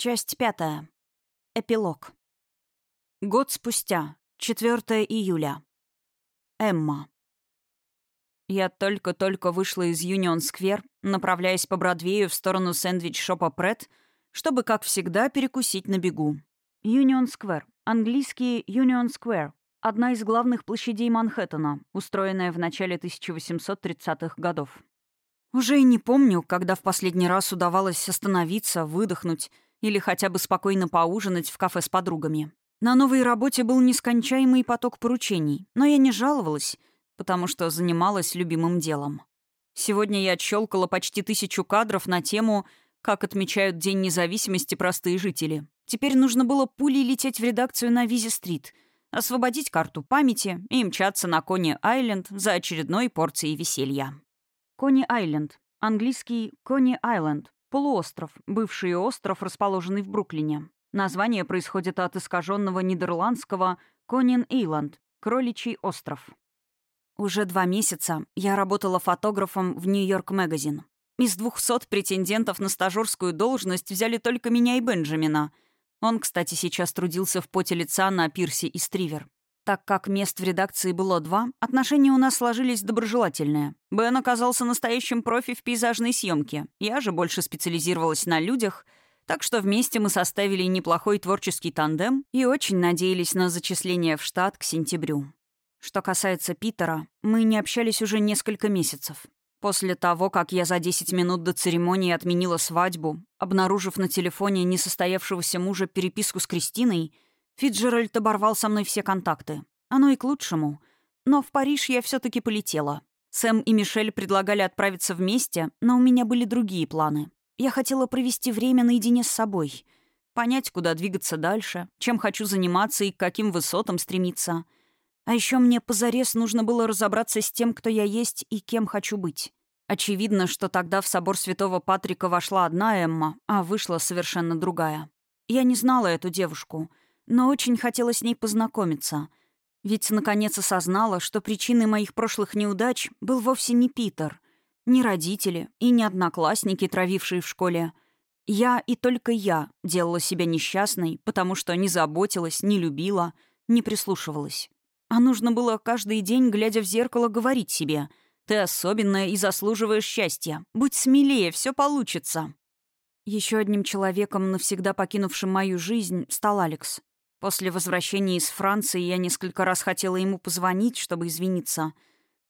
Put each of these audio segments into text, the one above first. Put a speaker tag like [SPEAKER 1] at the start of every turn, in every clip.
[SPEAKER 1] Часть пятая. Эпилог. Год спустя. 4 июля. Эмма. Я только-только вышла из Юнион-сквер, направляясь по Бродвею в сторону сэндвич-шопа Прет, чтобы, как всегда, перекусить на бегу. Юнион-сквер. Английский Юнион-сквер. Одна из главных площадей Манхэттена, устроенная в начале 1830-х годов. Уже и не помню, когда в последний раз удавалось остановиться, выдохнуть — или хотя бы спокойно поужинать в кафе с подругами. На новой работе был нескончаемый поток поручений, но я не жаловалась, потому что занималась любимым делом. Сегодня я отщелкала почти тысячу кадров на тему «Как отмечают День независимости простые жители». Теперь нужно было пулей лететь в редакцию на Визе-стрит, освободить карту памяти и мчаться на Кони-Айленд за очередной порцией веселья. Кони-Айленд. Английский Кони-Айленд. Полуостров, бывший остров, расположенный в Бруклине. Название происходит от искаженного нидерландского «Конин-Эйланд» — «Кроличий остров». Уже два месяца я работала фотографом в «Нью-Йорк Магазин». Из двухсот претендентов на стажерскую должность взяли только меня и Бенджамина. Он, кстати, сейчас трудился в поте лица на пирсе и стривер. Так как мест в редакции было два, отношения у нас сложились доброжелательные. Бен оказался настоящим профи в пейзажной съемке. Я же больше специализировалась на людях, так что вместе мы составили неплохой творческий тандем и очень надеялись на зачисление в штат к сентябрю. Что касается Питера, мы не общались уже несколько месяцев. После того, как я за 10 минут до церемонии отменила свадьбу, обнаружив на телефоне несостоявшегося мужа переписку с Кристиной — Фиджеральд оборвал со мной все контакты. Оно и к лучшему. Но в Париж я все таки полетела. Сэм и Мишель предлагали отправиться вместе, но у меня были другие планы. Я хотела провести время наедине с собой. Понять, куда двигаться дальше, чем хочу заниматься и к каким высотам стремиться. А еще мне позарез нужно было разобраться с тем, кто я есть и кем хочу быть. Очевидно, что тогда в собор Святого Патрика вошла одна Эмма, а вышла совершенно другая. Я не знала эту девушку — но очень хотела с ней познакомиться. Ведь наконец осознала, что причиной моих прошлых неудач был вовсе не Питер, не родители и не одноклассники, травившие в школе. Я и только я делала себя несчастной, потому что не заботилась, не любила, не прислушивалась. А нужно было каждый день, глядя в зеркало, говорить себе «Ты особенная и заслуживаешь счастья. Будь смелее, все получится». Еще одним человеком, навсегда покинувшим мою жизнь, стал Алекс. После возвращения из Франции я несколько раз хотела ему позвонить, чтобы извиниться,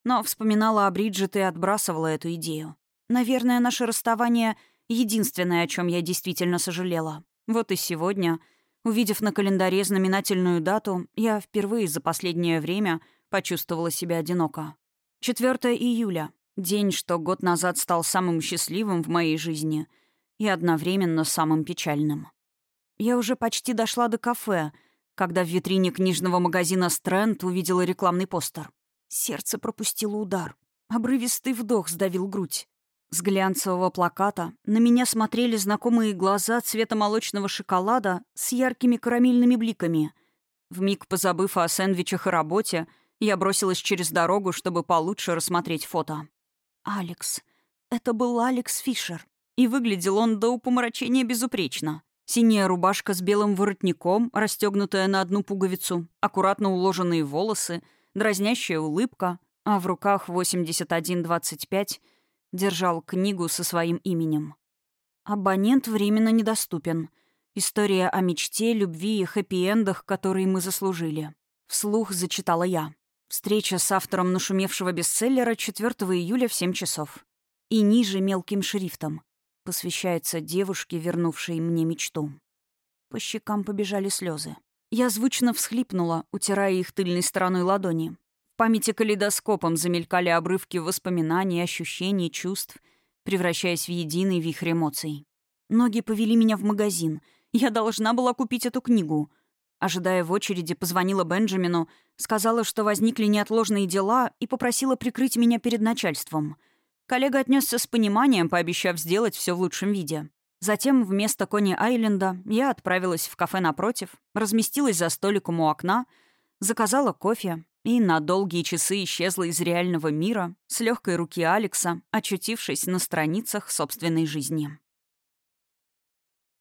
[SPEAKER 1] но вспоминала о Бриджит и отбрасывала эту идею. Наверное, наше расставание — единственное, о чем я действительно сожалела. Вот и сегодня, увидев на календаре знаменательную дату, я впервые за последнее время почувствовала себя одиноко. 4 июля — день, что год назад стал самым счастливым в моей жизни и одновременно самым печальным. Я уже почти дошла до кафе, когда в витрине книжного магазина «Стрэнд» увидела рекламный постер. Сердце пропустило удар. Обрывистый вдох сдавил грудь. С глянцевого плаката на меня смотрели знакомые глаза цвета молочного шоколада с яркими карамельными бликами. Вмиг позабыв о сэндвичах и работе, я бросилась через дорогу, чтобы получше рассмотреть фото. Алекс. Это был Алекс Фишер. И выглядел он до упомрачения безупречно. Синяя рубашка с белым воротником, расстегнутая на одну пуговицу, аккуратно уложенные волосы, дразнящая улыбка, а в руках 8125 держал книгу со своим именем. Абонент временно недоступен. История о мечте, любви и хэппи-эндах, которые мы заслужили. Вслух зачитала я. Встреча с автором нашумевшего бестселлера 4 июля в 7 часов. И ниже мелким шрифтом посвящается девушке, вернувшей мне мечту. По щекам побежали слезы. Я звучно всхлипнула, утирая их тыльной стороной ладони. В памяти калейдоскопом замелькали обрывки воспоминаний, ощущений, чувств, превращаясь в единый вихрь эмоций. Ноги повели меня в магазин. Я должна была купить эту книгу. Ожидая в очереди, позвонила Бенджамину, сказала, что возникли неотложные дела и попросила прикрыть меня перед начальством — Коллега отнесся с пониманием, пообещав сделать все в лучшем виде. Затем вместо Кони-Айленда я отправилась в кафе напротив, разместилась за столиком у окна, заказала кофе и на долгие часы исчезла из реального мира с легкой руки Алекса, очутившись на страницах собственной жизни.